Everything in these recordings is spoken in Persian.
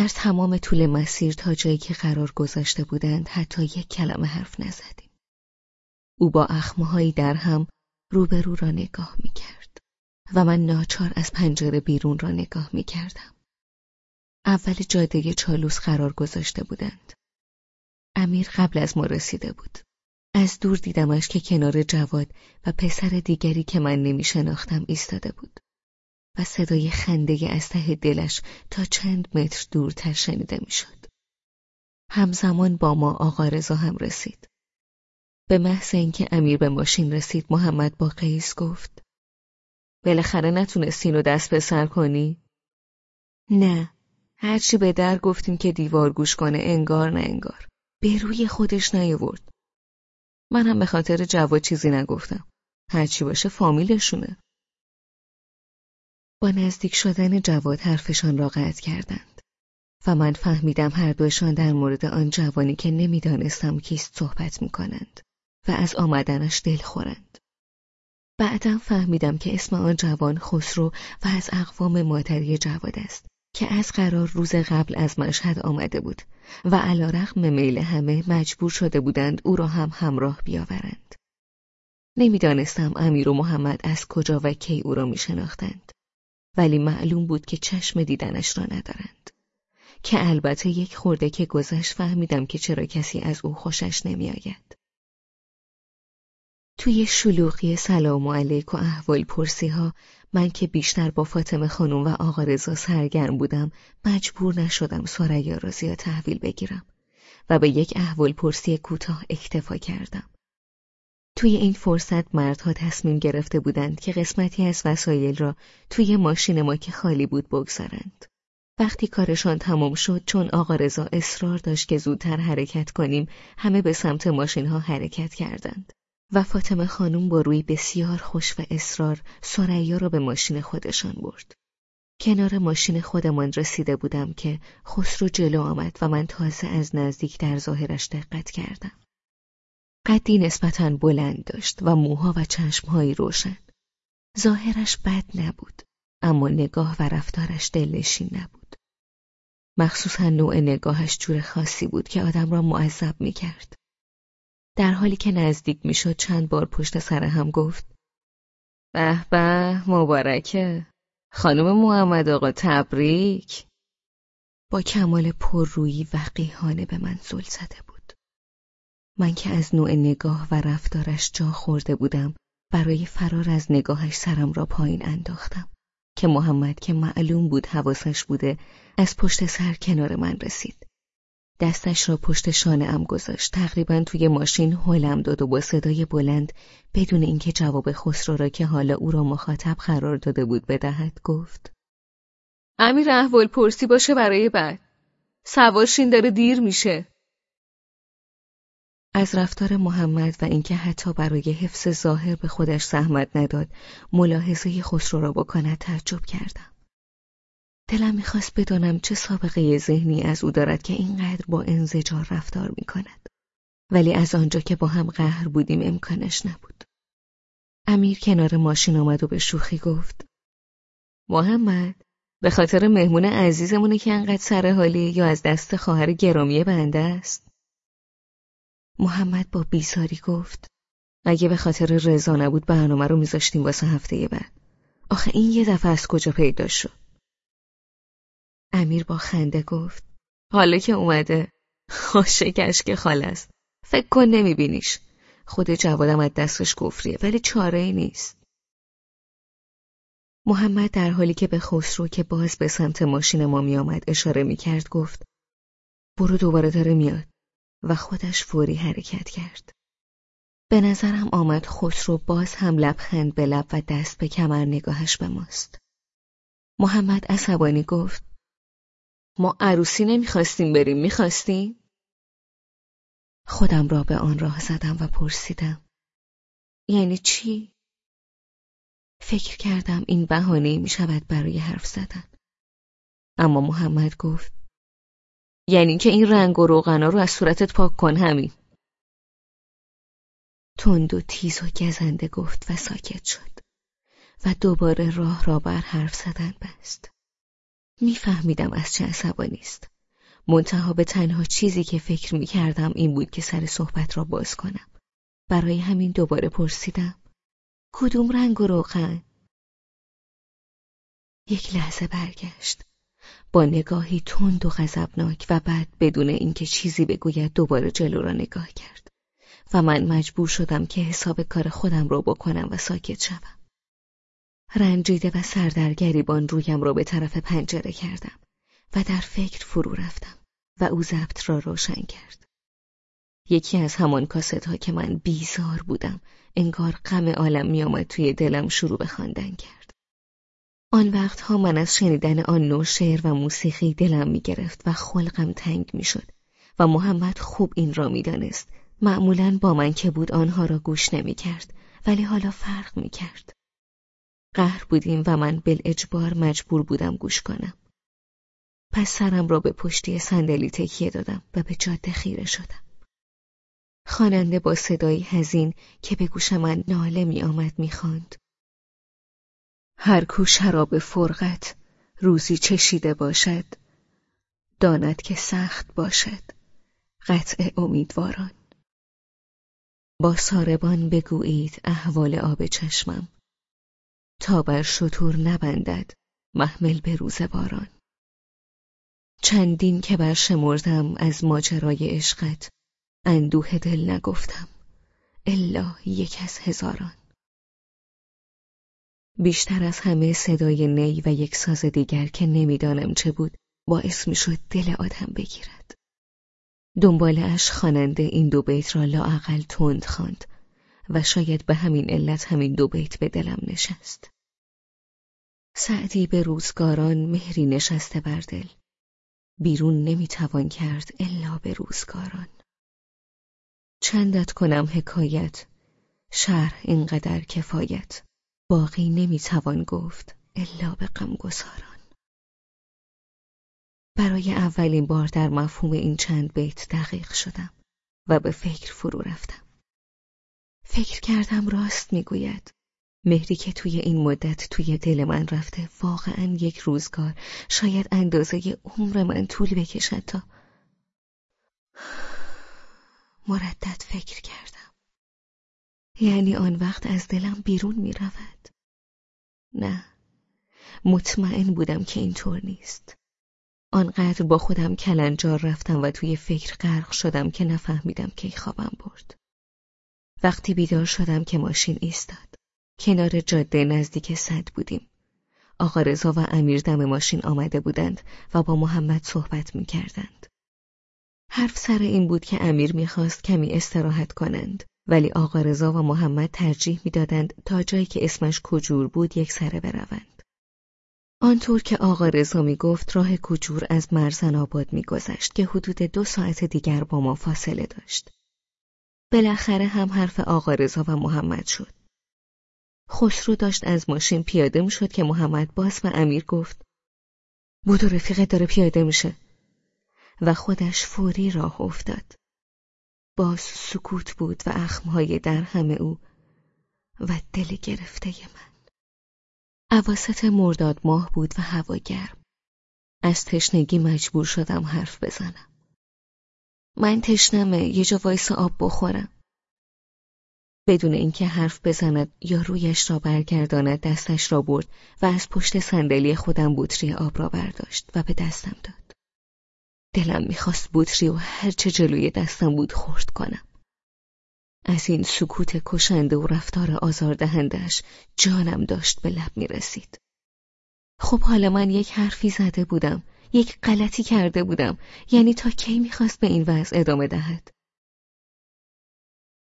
در تمام طول مسیر تا جایی که قرار گذاشته بودند حتی یک کلمه حرف نزدیم. او با اخمهایی در هم روبرو را نگاه می کرد و من ناچار از پنجره بیرون را نگاه می کردم. اول جاده چالوس قرار گذاشته بودند. امیر قبل از ما رسیده بود. از دور دیدمش که کنار جواد و پسر دیگری که من نمی شناختم ایستاده بود. و صدای خنده از ته دلش تا چند متر دورتر شنیده می‌شد. همزمان با ما آقا رضا هم رسید. به محض اینکه امیر به ماشین رسید محمد با قیس گفت بالاخره نتونستین رو دست به سر کنی؟ نه هرچی به در گفتیم که دیوار گوش کنه انگار نه انگار به روی خودش نیاورد من هم به خاطر جواد چیزی نگفتم هرچی باشه فامیلشونه با نزدیک شدن جواد حرفشان را قطع کردند و من فهمیدم هر دوشان در مورد آن جوانی که نمی‌دانستم کیست صحبت می‌کنند و از آمدنش دل خورند. بعدا فهمیدم که اسم آن جوان خسرو و از اقوام مادری جواد است که از قرار روز قبل از مشهد آمده بود و علا رقم میل همه مجبور شده بودند او را هم همراه بیاورند. نمی‌دانستم امیر و محمد از کجا و کی او را می شناختند. ولی معلوم بود که چشم دیدنش را ندارند. که البته یک خورده که گذشت فهمیدم که چرا کسی از او خوشش نمیآید. توی شلوغی سلام و علیک و احوال پرسی ها من که بیشتر با فاطمه خانم و آقا رضا سرگرم بودم مجبور نشدم سریا را زیاد تحویل بگیرم و به یک احوال پرسی کوتاه اکتفا کردم. توی این فرصت مردها تصمیم گرفته بودند که قسمتی از وسایل را توی ماشین ما که خالی بود بگذارند. وقتی کارشان تمام شد چون آقا رضا اصرار داشت که زودتر حرکت کنیم همه به سمت ماشین ها حرکت کردند. و فاطمه خانم با روی بسیار خوش و اصرار سریا را به ماشین خودشان برد. کنار ماشین خودمان رسیده بودم که خسرو جلو آمد و من تازه از نزدیک در ظاهرش دقت کردم. قدی نسبتا بلند داشت و موها و چشمهایی روشن. ظاهرش بد نبود، اما نگاه و رفتارش دلنشین نبود. مخصوصا نوع نگاهش جور خاصی بود که آدم را معذب می کرد. در حالی که نزدیک می‌شد چند بار پشت سر هم گفت به به مبارکه خانم محمد آقا تبریک با کمال پررویی وقیهانه به من زل زده بود من که از نوع نگاه و رفتارش جا خورده بودم برای فرار از نگاهش سرم را پایین انداختم. که محمد که معلوم بود حواسش بوده از پشت سر کنار من رسید. دستش را پشت شانه ام گذاشت. تقریبا توی ماشین هلم داد و با صدای بلند بدون اینکه جواب خسرو را که حالا او را مخاطب قرار داده بود بدهد گفت امیر احوال پرسی باشه برای بعد. سوارشین داره دیر میشه. از رفتار محمد و اینکه حتی برای حفظ ظاهر به خودش زحمت نداد ملاحظه خسرو را بکند تعجب کردم دلم می‌خواست بدانم چه سابقه ذهنی از او دارد که اینقدر با انزجار رفتار می‌کند. ولی از آنجا که با هم قهر بودیم امکانش نبود. امیر کنار ماشین آمد و به شوخی گفت محمد به خاطر مهمون عزیزمونه که انقدر سر حالی یا از دست خواهر گرامی بنده است؟ محمد با بیزاری گفت اگه به خاطر رضا نبود برنامه رو میذاشتیم واسه هفته بعد. آخه این یه دفعه از کجا پیدا شد؟ امیر با خنده گفت حالا که اومده. خاشکش که خال فکر کن نمیبینیش. خود جوادم از دستش کفریه ولی چاره ای نیست. محمد در حالی که به خسرو که باز به سمت ماشین ما میآمد اشاره می‌کرد گفت برو دوباره داره میاد. و خودش فوری حرکت کرد به نظرم آمد خسرو باز هم لبخند به لب و دست به کمر نگاهش به ماست محمد عصبانی گفت ما عروسی نمی‌خواستیم بریم می‌خواستیم؟ خودم را به آن راه زدم و پرسیدم یعنی چی؟ فکر کردم این بهانه می شود برای حرف زدن اما محمد گفت یعنی که این رنگ و روغنا رو از صورتت پاک کن همین تند و تیز و گزنده گفت و ساکت شد و دوباره راه را بر حرف زدن بست میفهمیدم از چه عصبانی است منتها به تنها چیزی که فکر می کردم این بود که سر صحبت را باز کنم. برای همین دوباره پرسیدم. کدوم رنگ و روغن؟ یک لحظه برگشت. با نگاهی تند و غضبناک و بعد بدون اینکه چیزی بگوید دوباره جلو را نگاه کرد و من مجبور شدم که حساب کار خودم را بکنم و ساکت شوم. رنجیده و سردرگریبان رویم را به طرف پنجره کردم و در فکر فرو رفتم و او ضبط را روشن کرد. یکی از همان کاست ها که من بیزار بودم انگار غم عالم میآمد توی دلم شروع به خواندن کرد. آن وقتها من از شنیدن آن نوع شعر و موسیقی دلم می گرفت و خلقم تنگ می شد و محمد خوب این را می دانست. معمولا با من که بود آنها را گوش نمی کرد ولی حالا فرق می کرد. قهر بودیم و من بل اجبار مجبور بودم گوش کنم. پس سرم را به پشتی صندلی تکیه دادم و به جاده خیره شدم. خواننده با صدایی هزین که به گوش من ناله می آمد می خاند. هر کو شراب فرقت روزی چشیده باشد داند که سخت باشد. قطع امیدواران. با ساربان بگویید احوال آب چشمم. تا بر شطور نبندد محمل به روز باران. چندین که بر شمردم از ماجرای عشقت اندوه دل نگفتم. الا یک از هزاران. بیشتر از همه صدای نی و یک ساز دیگر که نمی‌دانم چه بود باعث می‌شد دل آدم بگیرد. دنبال اش خواننده این دو بیت را لااقل تند خواند و شاید به همین علت همین دو بیت به دلم نشست. سعدی به روزگاران مهری نشسته بر دل. بیرون نمی‌توان کرد الا به روزگاران. چندت کنم حکایت؟ شرح اینقدر کفایت. باقی نمی‌توان گفت الا به غمگساران. برای اولین بار در مفهوم این چند بیت دقیق شدم و به فکر فرو رفتم. فکر کردم راست می‌گوید. مهری که توی این مدت توی دل من رفته واقعا یک روزگار شاید اندازه عمر من طول بکشد تا مردد فکر کردم. یعنی آن وقت از دلم بیرون می رود. نه مطمئن بودم که اینطور نیست. آنقدر با خودم کلنجار رفتم و توی فکر غرق شدم که نفهمیدم کی خوابم برد. وقتی بیدار شدم که ماشین ایستاد. کنار جاده نزدیک صد بودیم. آقا رضا و امیر دم ماشین آمده بودند و با محمد صحبت می کردند. حرف سر این بود که امیر می‌خواست کمی استراحت کنند. ولی آقا رضا و محمد ترجیح می‌دادند تا جایی که اسمش کجور بود یک سره بروند. آنطور که آقا رضا می گفت راه کجور از مرزن آباد میگذشت که حدود دو ساعت دیگر با ما فاصله داشت. بالاخره هم حرف آقا رضا و محمد شد. خسرو داشت از ماشین پیاده می شد که محمد باز و امیر گفت بودو رفیقه داره پیاده میشه و خودش فوری راه افتاد. باز سکوت بود و اخمهای در همه او و دل گرفته من. عواست مرداد ماه بود و هوا گرم. از تشنگی مجبور شدم حرف بزنم. من تشنمه یه جا وایس آب بخورم. بدون اینکه حرف بزند یا رویش را برگرداند دستش را برد و از پشت صندلی خودم بطری آب را برداشت و به دستم داد. دلم می‌خواست بطری و هرچه جلوی دستم بود خورد کنم. از این سکوت کشنده و رفتار آزاردهندش جانم داشت به لب می‌رسید. خب حالا من یک حرفی زده بودم، یک غلطی کرده بودم، یعنی تا کی می‌خواست به این وضع ادامه دهد؟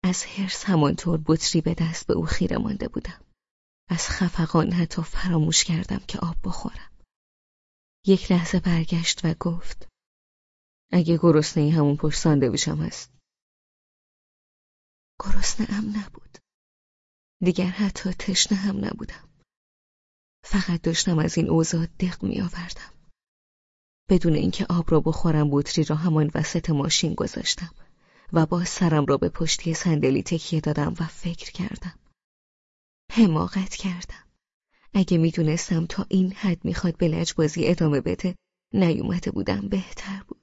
از حرس همانطور بطری به دست به او خیره مانده بودم. از خفقان حتی فراموش کردم که آب بخورم. یک لحظه برگشت و گفت اگه گرسنه همون پشت ساندویچم هست. گرسنه ام نبود. دیگر حتی تشنه هم نبودم. فقط داشتم از این اوضاع دق می آوردم. بدون اینکه آب را بخورم بطری را همان وسط ماشین گذاشتم. و با سرم را به پشتی صندلی تکیه دادم و فکر کردم. حماقت کردم. اگه می‌دونستم تا این حد می‌خواد به لجبازی ادامه بده نیومده بودم بهتر بود.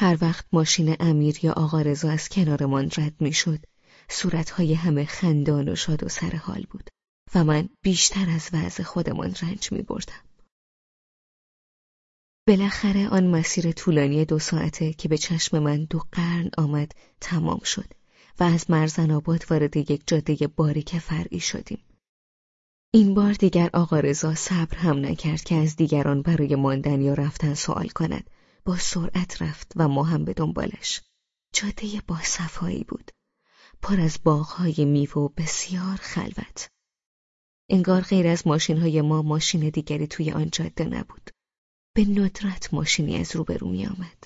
هر وقت ماشین امیر یا آقا رضا از کنارمان رد می‌شد صورتهای همه خندان و شاد و سر حال بود و من بیشتر از وضع خودمان رنج می بردم. بالاخره آن مسیر طولانی دو ساعته که به چشم من دو قرن آمد تمام شد و از مرزن آباد وارد یک جاده باریک فرعی شدیم. این بار دیگر آقا رضا صبر هم نکرد که از دیگران برای ماندن یا رفتن سوال کند. با سرعت رفت و ما هم به دنبالش. جاده با صفایی بود. پر از باغهای میوه و بسیار خلوت. انگار غیر از ماشین های ما ماشین دیگری توی آن جاده نبود. به ندرت ماشینی از روبرو می آمد.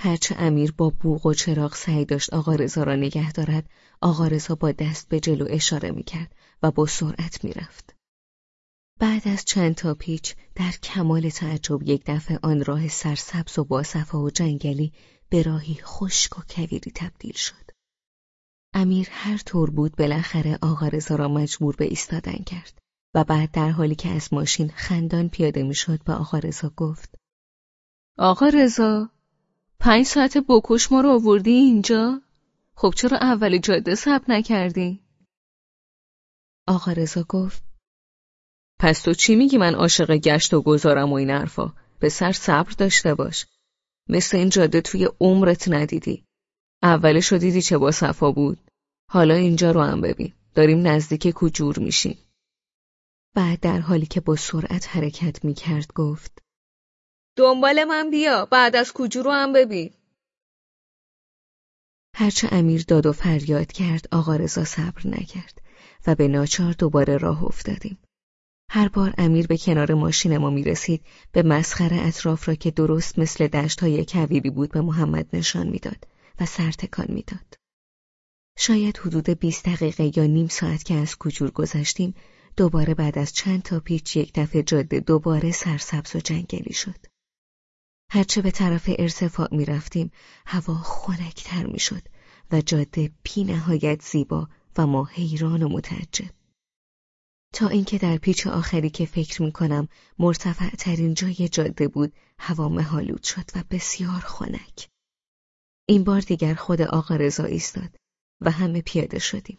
هرچه امیر با بوغ و چراغ سعی داشت آقا رضا را نگه دارد، آقا رضا با دست به جلو اشاره می کرد و با سرعت می رفت. بعد از چند تا پیچ در کمال تعجب یک دفعه آن راه سرسبز و باصفا و جنگلی به راهی خشک و کویری تبدیل شد. امیر هر طور بود بالاخره آقا رضا را مجبور به ایستادن کرد و بعد در حالی که از ماشین خندان پیاده می‌شد به آقا رضا گفت آقا رضا پنج ساعت بکش ما رو آوردی اینجا؟ خب چرا اول جاده ثبت نکردی؟ آقا رضا گفت پس تو چی میگی من عاشق گشت و گذارم و این حرفا؟ به سر صبر داشته باش. مثل این جاده توی عمرت ندیدی. اولش رو دیدی چه با صفا بود. حالا اینجا رو هم ببین. داریم نزدیک کجور میشیم. بعد در حالی که با سرعت حرکت می‌کرد گفت دنبال من بیا بعد از کجور رو هم ببین. هرچه امیر داد و فریاد کرد آقا رضا صبر نکرد و به ناچار دوباره راه افتادیم. هر بار امیر به کنار ماشین ما می رسید به مسخره اطراف را که درست مثل دشت های کویری بود به محمد نشان می‌داد و سرتکان می‌داد. شاید حدود 20 دقیقه یا نیم ساعت که از کجور گذشتیم دوباره بعد از چند تا پیچ یک دفعه جاده دوباره سرسبز و جنگلی شد. هرچه به طرف ارتفاع می رفتیم هوا خنکتر می شد و جاده پی نهایت زیبا و ما حیران و متعجب. تا اینکه در پیچ آخری که فکر می کنم مرتفع ترین جای جاده بود هوا مهالود شد و بسیار خنک. این بار دیگر خود آقا رضا ایستاد و همه پیاده شدیم.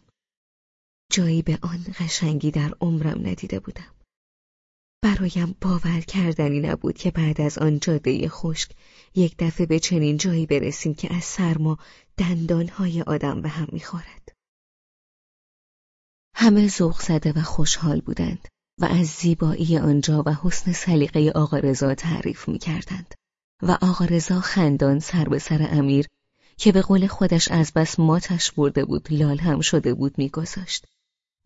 جایی به آن قشنگی در عمرم ندیده بودم. برایم باور کردنی نبود که بعد از آن جاده خشک یک دفعه به چنین جایی برسیم که از سرما دندانهای آدم به هم می‌خورد. همه ذوق زده و خوشحال بودند و از زیبایی آنجا و حسن سلیقه آقا رضا تعریف می کردند و آقا رضا خندان سر به سر امیر که به قول خودش از بس ماتش برده بود لال هم شده بود میگذاشت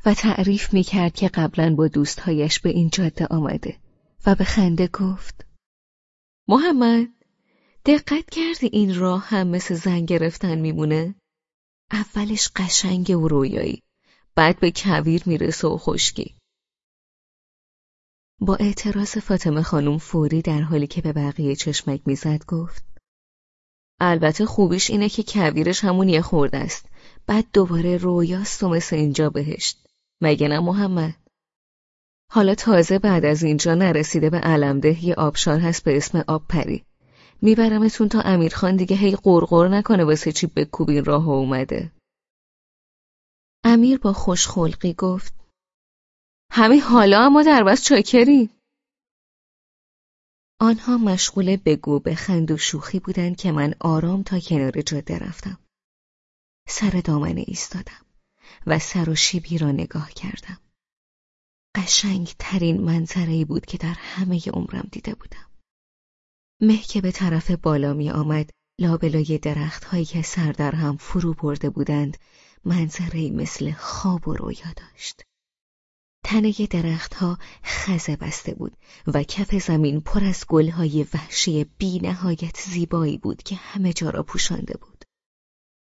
و تعریف می کرد که قبلا با دوستهایش به این جاده آمده و به خنده گفت محمد دقت کردی این راه هم مثل زن گرفتن میمونه؟ اولش قشنگ و رویایی بعد به کویر می‌رسه و خشکی. با اعتراض فاطمه خانم فوری در حالی که به بقیه چشمک می‌زد گفت البته خوبیش اینه که کویرش همون یه خورده است. بعد دوباره رویاست و مثل اینجا بهشت. مگه نه محمد؟ حالا تازه بعد از اینجا نرسیده به علمده یه آبشار هست به اسم آب پری میبرمتون تا امیرخان دیگه هی قرقر نکنه واسه چی به کوبین راه اومده. امیر با خوشخلقی گفت همین حالا اما در بس چاکری. آنها مشغول بگو به خند و شوخی بودند که من آرام تا کنار جاده رفتم. سر دامنه ایستادم و سر و شیبی را نگاه کردم. قشنگ ترین منظره بود که در همه عمرم دیده بودم. مه که به طرف بالا می آمد لابلای درخت هایی که سر در هم فرو برده بودند منظره مثل خواب و رویا داشت. تنه درختها خزه بسته بود و کف زمین پر از گلهای وحشی بی نهایت زیبایی بود که همه جا را پوشانده بود.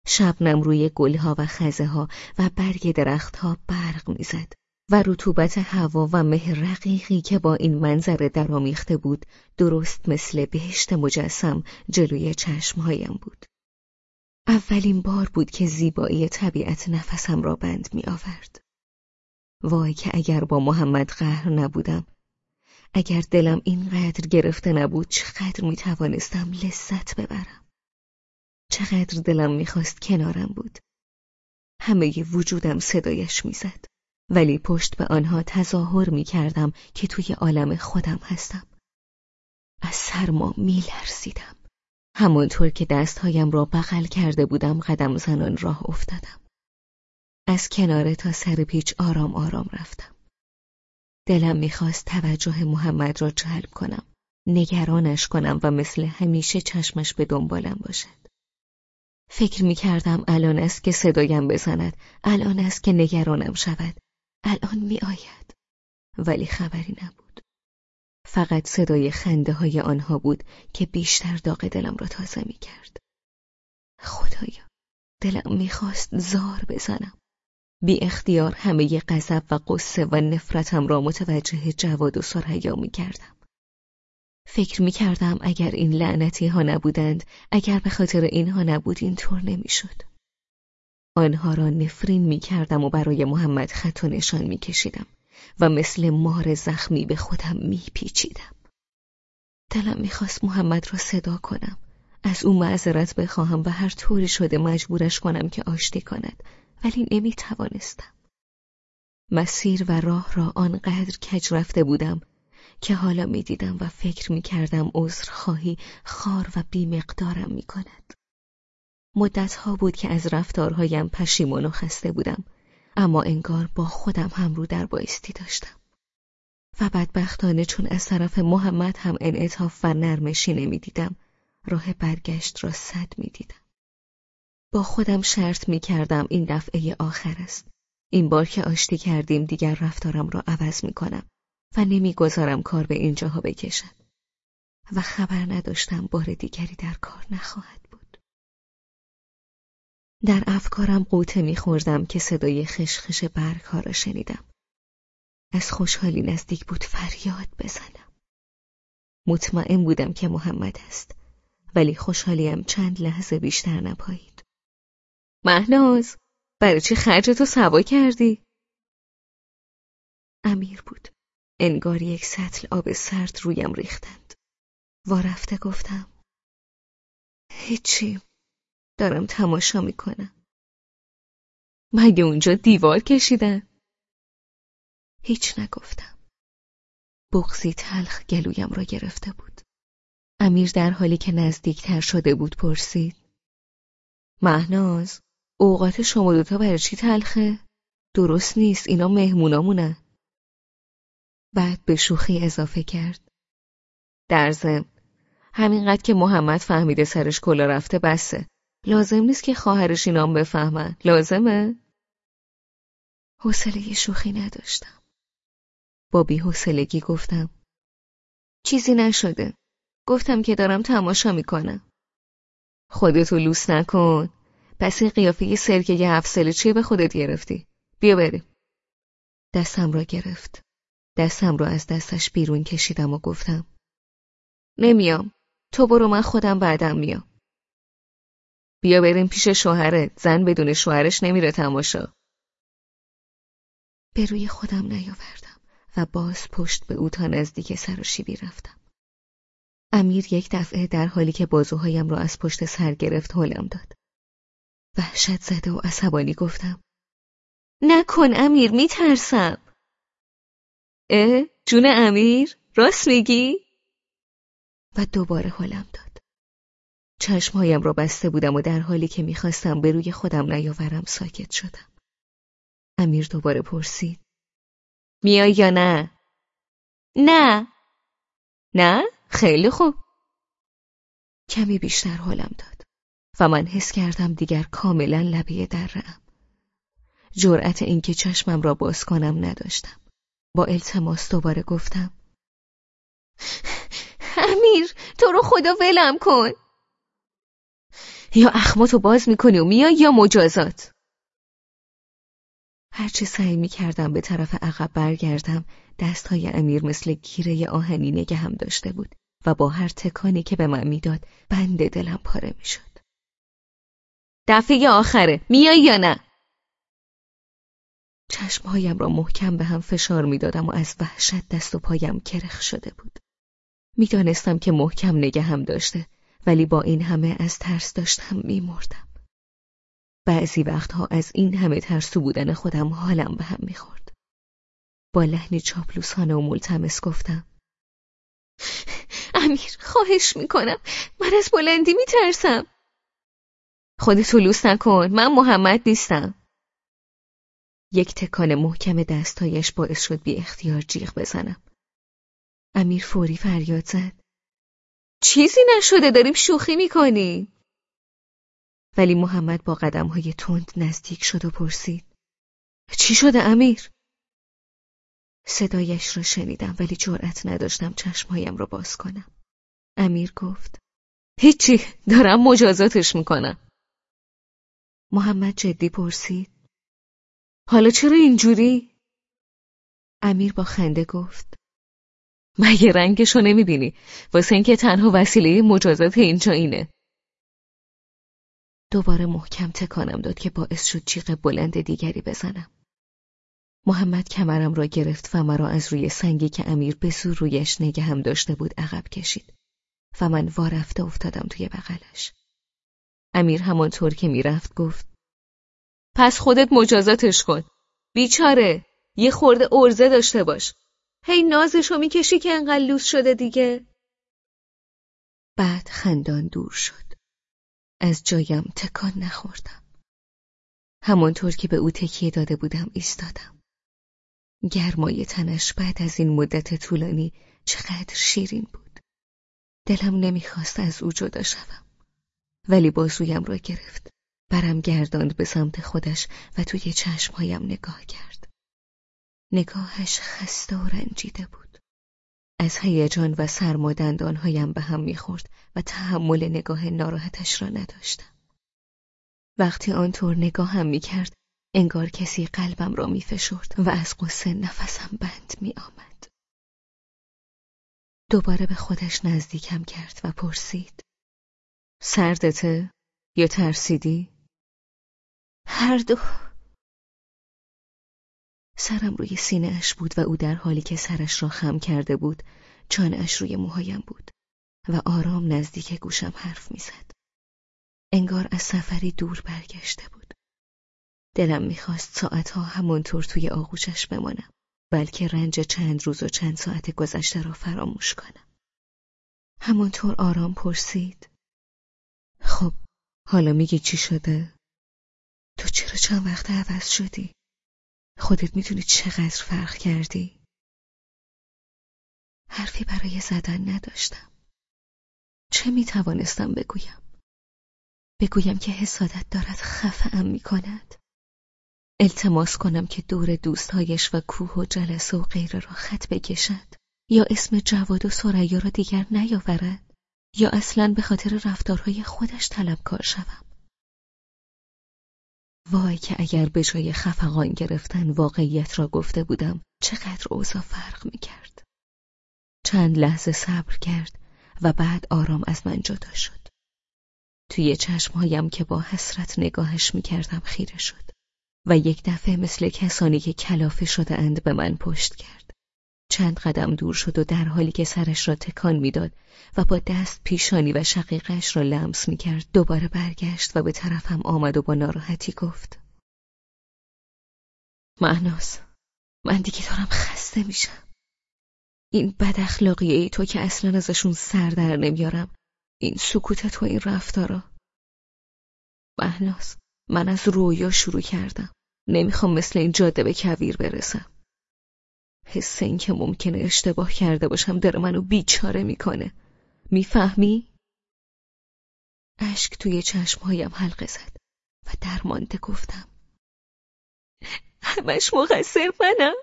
شبنم روی گلها و خزه ها و برگ درختها برق می‌زد و رطوبت هوا و مه رقیقی که با این منظره درآمیخته بود درست مثل بهشت مجسم جلوی چشمهایم بود. اولین بار بود که زیبایی طبیعت نفسم را بند می آورد. وای که اگر با محمد قهر نبودم اگر دلم اینقدر گرفته نبود چقدر می توانستم لذت ببرم. چقدر دلم می‌خواست کنارم بود. همه وجودم صدایش می‌زد ولی پشت به آنها تظاهر می کردم که توی عالم خودم هستم. از سرما میلرزیدم همانطور که دستهایم را بغل کرده بودم قدم زنان راه افتادم. از کناره تا سر پیچ آرام آرام رفتم. دلم می‌خواست توجه محمد را جلب کنم نگرانش کنم و مثل همیشه چشمش به دنبالم باشد. فکر می‌کردم الان است که صدایم بزند الان است که نگرانم شود الان میآید. ولی خبری نبود. فقط صدای خنده های آنها بود که بیشتر داغ دلم را تازه می کرد. خدایا دلم می‌خواست زار بزنم. بی اختیار همه غضب و قصه و نفرتم را متوجه جواد و سریا می کردم. فکر می کردم اگر این لعنتی ها نبودند، اگر به خاطر اینها نبود اینطور نمی‌شد. آنها را نفرین می کردم و برای محمد خط و نشان می کشیدم. و مثل مار زخمی به خودم میپیچیدم. دلم می‌خواست محمد را صدا کنم. از او معذرت بخواهم و هر طوری شده مجبورش کنم که آشتی کند ولی نمی‌توانستم. مسیر و راه را آنقدر کج رفته بودم که حالا می‌دیدم و فکر می‌کردم عذر خواهی خار و بیمقدارم می‌کند. مدتها بود که از رفتارهایم پشیمان و خسته بودم اما انگار با خودم هم رو در بایستی داشتم. و بدبختانه چون از طرف محمد هم انعطاف و نرمشی نمی‌دیدم راه برگشت را صد می‌دیدم. با خودم شرط می کردم این دفعه آخر است. این بار که آشتی کردیم دیگر رفتارم را عوض می کنم و نمی‌گذارم کار به اینجاها بکشد و خبر نداشتم بار دیگری در کار نخواهد در افکارم قوطه میخوردم که صدای خشخش برگها را شنیدم. از خوشحالی نزدیک بود فریاد بزنم. مطمئن بودم که محمد است ولی خوشحالیم چند لحظه بیشتر نپایید. مهناز برای چی خرجتو سوا کردی؟ امیر بود. انگار یک سطل آب سرد رویم ریختند. وارفته گفتم هیچی دارم تماشا می‌کنم. مگه اونجا دیوار کشیدن؟ هیچ نگفتم. بغزی تلخ گلویم را گرفته بود. امیر در حالی که نزدیکتر شده بود پرسید. مهناز، اوقات شما دوتا برای چی تلخه؟ درست نیست اینا مهمونامونه. بعد به شوخی اضافه کرد. در ضمن همینقدر که محمد فهمیده سرش کلا رفته بسه. لازم نیست که خواهرش اینام بفهمن. لازمه؟ حوصله شوخی نداشتم. با بیحوصلگی گفتم چیزی نشده. گفتم که دارم تماشا می‌کنم. خودتو لوس نکن. پس این قیافه سرکه یه هفت به خودت گرفتی؟ بیا بریم. دستم را گرفت. دستم را از دستش بیرون کشیدم و گفتم نمیام. تو برو من خودم بعدم میام. بیا بریم پیش شوهرت زن بدون شوهرش نمیره تماشا. به روی خودم نیاوردم و باز پشت به او تا نزدیک سر و شیبی رفتم. امیر یک دفعه در حالی که بازوهایم را از پشت سر گرفت حلم داد. وحشت زده و عصبانی گفتم. نکن امیر میترسم. اه جون امیر؟ راست میگی؟ و دوباره حلم داد. چشمهایم را بسته بودم و در حالی که می‌خواستم به روی خودم نیاورم ساکت شدم. امیر دوباره پرسید. میای یا نه؟ نه. نه؟ خیلی خوب. کمی بیشتر حالم داد و من حس کردم دیگر کاملا لبه درم. جرأت اینکه چشمم را باز کنم نداشتم. با التماس دوباره گفتم. امیر تو رو خدا ولم کن. یا اخماتو باز می‌کنی و میای یا مجازات؟ هرچه سعی می‌کردم به طرف عقب برگردم دستهای امیر مثل گیره آهنی نگه هم داشته بود و با هر تکانی که به من می‌داد بند دلم پاره می‌شد. دفعه آخره میای یا نه؟ چشمهایم را محکم به هم فشار می‌دادم و از وحشت دست و پایم کرخ شده بود. می‌دانستم که محکم نگهم داشته ولی با این همه از ترس داشتم میمردم. بعضی وقتها از این همه ترسو بودن خودم حالم به هم می‌خورد. با لحنی چاپلوسانه و ملتمس گفتم امیر خواهش می‌کنم. من از بلندی میترسم. خودتو لوس نکن. من محمد نیستم. یک تکان محکم دستایش باعث شد بی اختیار جیغ بزنم. امیر فوری فریاد زد. چیزی نشده داریم شوخی می‌کنی ولی محمد با قدم های تند نزدیک شد و پرسید چی شده امیر؟ صدایش را شنیدم ولی جرأت نداشتم چشمهایم را باز کنم. امیر گفت هیچی دارم مجازاتش می‌کنم. محمد جدی پرسید حالا چرا اینجوری؟ امیر با خنده گفت مگه رنگشو نمی‌بینی واسه اینکه تنها وسیله مجازات اینجا اینه دوباره محکم تکانم داد که باعث شد جیغ بلند دیگری بزنم محمد کمرم را گرفت و مرا از روی سنگی که امیر به زور رویش نگهم داشته بود عقب کشید و من وارفته افتادم توی بغلش. امیر همانطور که می‌رفت گفت پس خودت مجازاتش کن. بیچاره یه خورده ارزه داشته باش. هی نازشو می‌کشی که انقدر لوس شده دیگه. بعد خندان دور شد. از جایم تکان نخوردم. همانطور که به او تکیه داده بودم ایستادم. گرمای تنش بعد از این مدت طولانی چقدر شیرین بود. دلم نمی‌خواست از او جدا شوم. ولی بازویم را گرفت. برم گرداند به سمت خودش و توی چشمهایم نگاه کرد. نگاهش خسته و رنجیده بود. از هیجان و سرما دندانهایم به هم می‌خورد و تحمل نگاه ناراحتش را نداشتم. وقتی آنطور نگاهم می‌کرد انگار کسی قلبم را می فشرد و از قصه نفسم بند می آمد. دوباره به خودش نزدیکم کرد و پرسید سردته یا ترسیدی؟ هر دو سرم روی سینه اش بود و او در حالی که سرش را خم کرده بود چانش روی موهایم بود و آرام نزدیک گوشم حرف می‌زد. انگار از سفری دور برگشته بود. دلم می‌خواست ساعتها همونطور توی آغوشش بمانم بلکه رنج چند روز و چند ساعت گذشته را فراموش کنم. همونطور آرام پرسید. خب حالا میگی چی شده؟ تو چرا چند وقت عوض شدی؟ خودت می‌تونی چقدر فرق کردی؟ حرفی برای زدن نداشتم. چه می‌توانستم بگویم؟ بگویم که حسادت دارد خفهم می‌کند. التماس کنم که دور دوستهایش و کوه و جلسه و غیره را خط بکشد یا اسم جواد و سریا را دیگر نیاورد یا اصلا به خاطر رفتارهای خودش طلبکار شوم وای که اگر به جای خفقان گرفتن واقعیت را گفته بودم چقدر اوضاع فرق می کرد. چند لحظه صبر کرد و بعد آرام از من جدا شد. توی چشمهایم که با حسرت نگاهش می کردم خیره شد. و یک دفعه مثل کسانی که کلافه شده اند به من پشت کرد. چند قدم دور شد و در حالی که سرش را تکان می‌داد و با دست پیشانی و شقیقش را لمس می کرد دوباره برگشت و به طرفم آمد و با ناراحتی گفت معناس من دیگه دارم خسته میشم. این بد ای تو که اصلا ازشون سر در نمیارم این سکوت تو این رفتارا. مهناز من از رویا شروع کردم. نمی‌خوام مثل این جاده به کویر برسم. حس این که ممکنه اشتباه کرده باشم داره منو بیچاره می‌کنه. می‌فهمی؟ اشک توی چشمهایم حلقه زد و درمانده گفتم. همش مقصر منم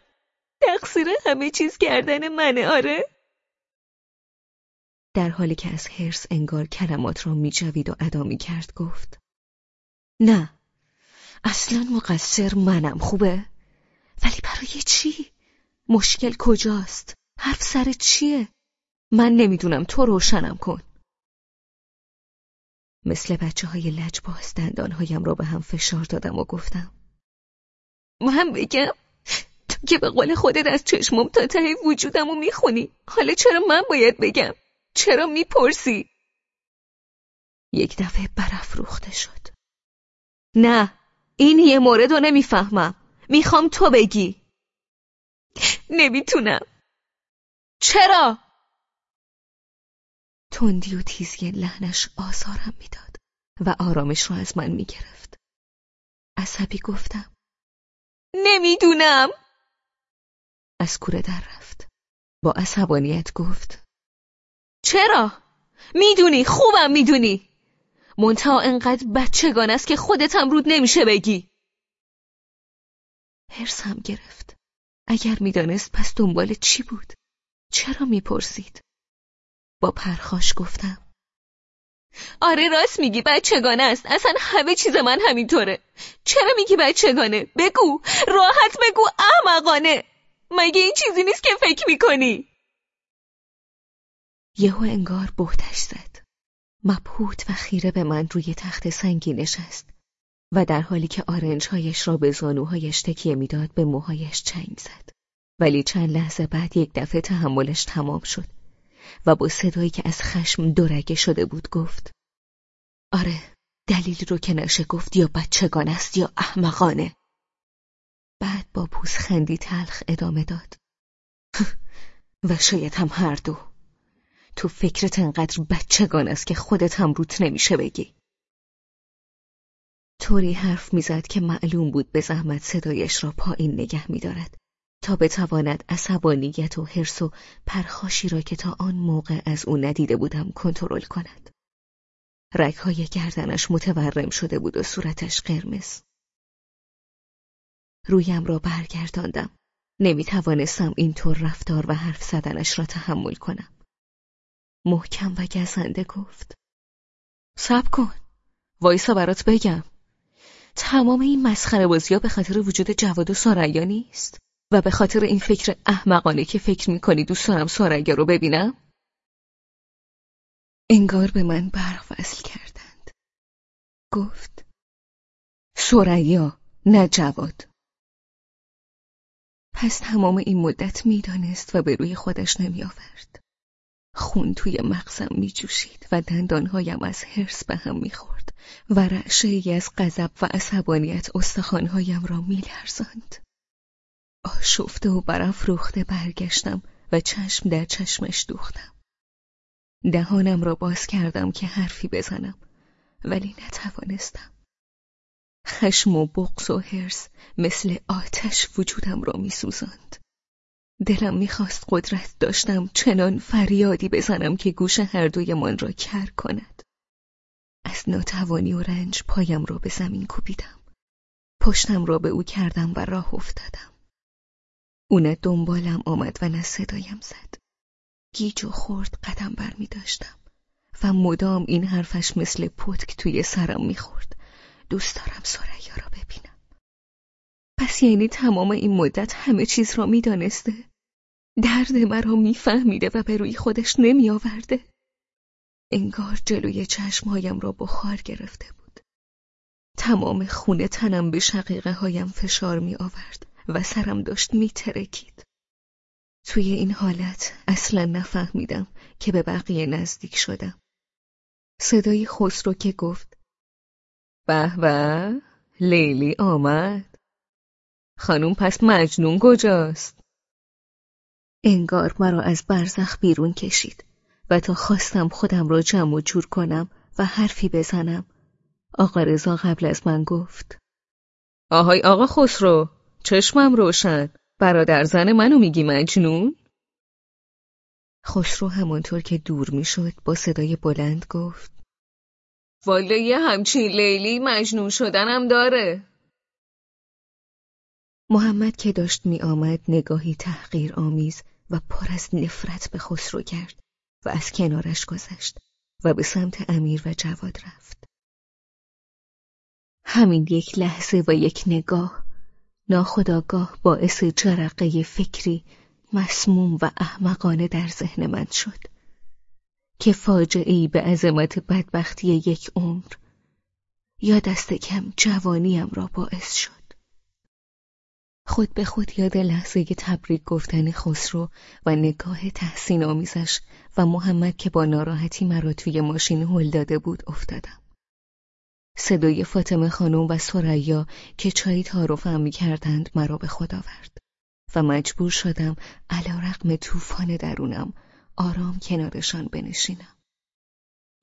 تقصیر همه چیز کردن منه آره؟ در حالی که از هرس انگار کلمات را میجوید و ادا کرد گفت. نه اصلا مقصر منم خوبه؟ ولی برای چی؟ مشکل کجاست؟ حرف سر چیه؟ من نمی‌دونم تو روشنم کن. مثل بچه های لجباز دندانهایم را به هم فشار دادم و گفتم من بگم تو که به قول خودت از چشمم تا ته وجودم و می‌خونی حالا چرا من باید بگم؟ چرا می‌پرسی؟ یک دفعه برافروخته شد. نه این یه مورد رو نمی‌فهمم. می‌خوام تو بگی. نمی‌تونم. چرا؟ تندی و تیزی لحنش آزارم می‌داد و آرامش رو از من می‌گرفت. عصبی گفتم نمی‌دونم. از کوره در رفت. با عصبانیت گفت چرا؟ می‌دونی خوبم می‌دونی. منتها انقدر بچگان است که خودتم رود نمیشه بگی. هرسم گرفت. اگر می‌دانست پس دنبال چی بود؟ چرا می‌پرسید؟ با پرخاش گفتم. آره راست میگی بچگانه است. اصلا همه چیز من همینطوره. چرا میگی بچگانه؟ بگو راحت بگو احمقانه. مگه این چیزی نیست که فکر می‌کنی؟ یهو انگار بهتش زد. مبهوت و خیره به من روی تخت سنگی نشست. و در حالی که آرنجهایش را به زانوهایش تکیه می‌داد به موهایش چنگ زد. ولی چند لحظه بعد یک دفعه تحملش تمام شد و با صدایی که از خشم دورگه شده بود گفت آره دلیل رو که نشه گفت یا بچگان است یا احمقانه. بعد با پوزخندی تلخ ادامه داد. و شاید هم هر دو. تو فکرت انقدر بچگان است که خودت هم روت نمیشه بگی. طوری حرف می‌زد که معلوم بود به زحمت صدایش را پایین نگه میدارد تا بتواند عصبانیت و حرس و پرخاشی را که تا آن موقع از او ندیده بودم کنترل کند. رگهای گردنش متورم شده بود و صورتش قرمز. رویم را برگرداندم. نمی توانستم اینطور رفتار و حرف زدنش را تحمل کنم. محکم و گزنده گفت. سب کن. وایسا برات بگم. تمام این مسخره بازی ها به خاطر وجود جواد و ساریا نیست. و به خاطر این فکر احمقانه که فکر می‌کنی دوست دارم سارنگه رو ببینم؟ انگار به من برق وصل کردند. گفت سوریا نه جواد. پس تمام این مدت می‌دانست و به روی خودش نمی آورد. خون توی مغزم می جوشید و دندانهایم از حرس به هم می خورد و رعشه از غضب و عصبانیت استخوانهایم را می لرزند. آشفته و برافروخته برگشتم و چشم در چشمش دوختم. دهانم را باز کردم که حرفی بزنم ولی نتوانستم. خشم و بغض و حرس مثل آتش وجودم را میسوزاند. دلم می‌خواست قدرت داشتم چنان فریادی بزنم که گوش هر دویمان را کر کند. از ناتوانی و رنج پایم را به زمین کوبیدم. پشتم را به او کردم و راه افتادم. او نه دنبالم آمد و نه صدایم زد. گیج و خورد قدم بر می داشتم و مدام این حرفش مثل پتک توی سرم می‌خورد. دوست دارم سریا را ببینم. پس یعنی تمام این مدت همه چیز را می‌دانسته؟ درد مرا میفهمیده و به روی خودش نمیآورده. انگار جلوی چشمهایم را بخار گرفته بود. تمام خونه تنم به شقیقه هایم فشار می آورد. و سرم داشت میترکید. توی این حالت اصلا نفهمیدم که به بقیه نزدیک شدم. صدای خسرو که گفت به به لیلی آمد. خانوم پس مجنون کجاست؟ انگار مرا از برزخ بیرون کشید و تا خواستم خودم را جمع و جور کنم و حرفی بزنم. آقا رضا قبل از من گفت آهای آقا خسرو چشمم روشن برادر زن منو میگی مجنون؟ خسرو همانطور که دور می‌شد با صدای بلند گفت والا یه همچین لیلی مجنون شدنم داره محمد که داشت می آمد نگاهی تحقیر آمیز و پر از نفرت به خسرو کرد و از کنارش گذشت و به سمت امیر و جواد رفت. همین یک لحظه و یک نگاه ناخداگاه باعث جرقه فکری مسموم و احمقانه در ذهن من شد که فاجعه به عظمت بدبختی یک عمر یا دست کم جوانیم را باعث شد خود به خود یاد لحظه تبریک گفتن خسرو و نگاه تحسین آمیزش و محمد که با ناراحتی مرا توی ماشین هل داده بود افتادم. صدای فاطمه خانم و سریا که چای تعارفم می کردند مرا به خود آورد و مجبور شدم علا رقم توفان درونم آرام کنارشان بنشینم.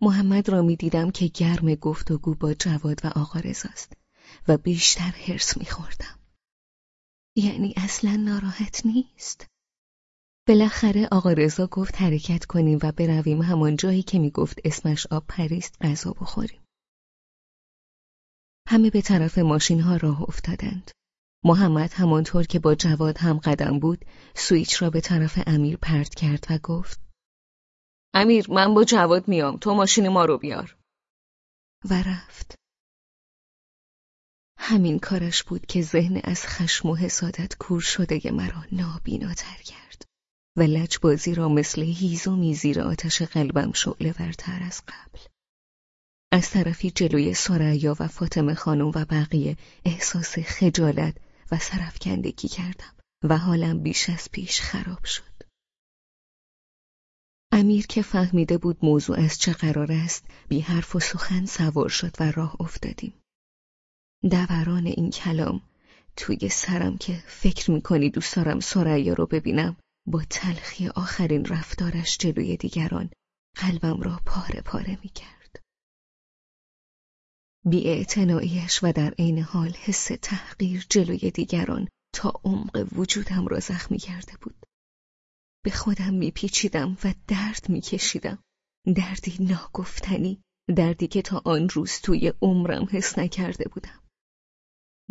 محمد را می دیدم که گرم گفتگو با جواد و آقا رزاست و بیشتر حرس می خوردم. یعنی اصلا ناراحت نیست. بالاخره آقا رضا گفت حرکت کنیم و برویم همان جایی که می گفت اسمش آب پریست غذا بخوریم. همه به طرف ماشین ها راه افتادند. محمد همانطور که با جواد هم قدم بود سویچ را به طرف امیر پرت کرد و گفت امیر من با جواد میام تو ماشین ما رو بیار و رفت همین کارش بود که ذهن از خشم و حسادت کور شده مرا نابیناتر کرد و لجبازی را مثل هیزومی زیر آتش قلبم شعله ورتر از قبل از طرفی جلوی سریا و فاطمه خانم و بقیه احساس خجالت و سرفکندگی کردم و حالم بیش از پیش خراب شد. امیر که فهمیده بود موضوع از چه قرار است بی حرف و سخن سوار شد و راه افتادیم. دوران این کلام توی سرم که فکر می‌کنی دوست دارم سریا رو ببینم با تلخی آخرین رفتارش جلوی دیگران قلبم را پاره پاره می‌کرد. بیاعتناییش و در عین حال حس تحقیر جلوی دیگران تا عمق وجودم را زخمی کرده بود. به خودم میپیچیدم و درد میکشیدم. دردی ناگفتنی، دردی که تا آن روز توی عمرم حس نکرده بودم.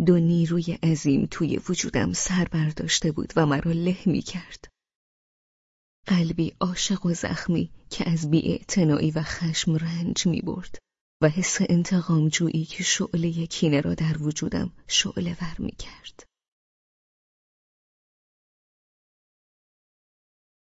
دو نیروی عظیم توی وجودم سر برداشته بود و مرا له می کرد. قلبی عاشق و زخمی که از بیاعتنایی و خشم رنج می برد و حس انتقام جویی که شعله کینه را در وجودم شعله ور می کرد.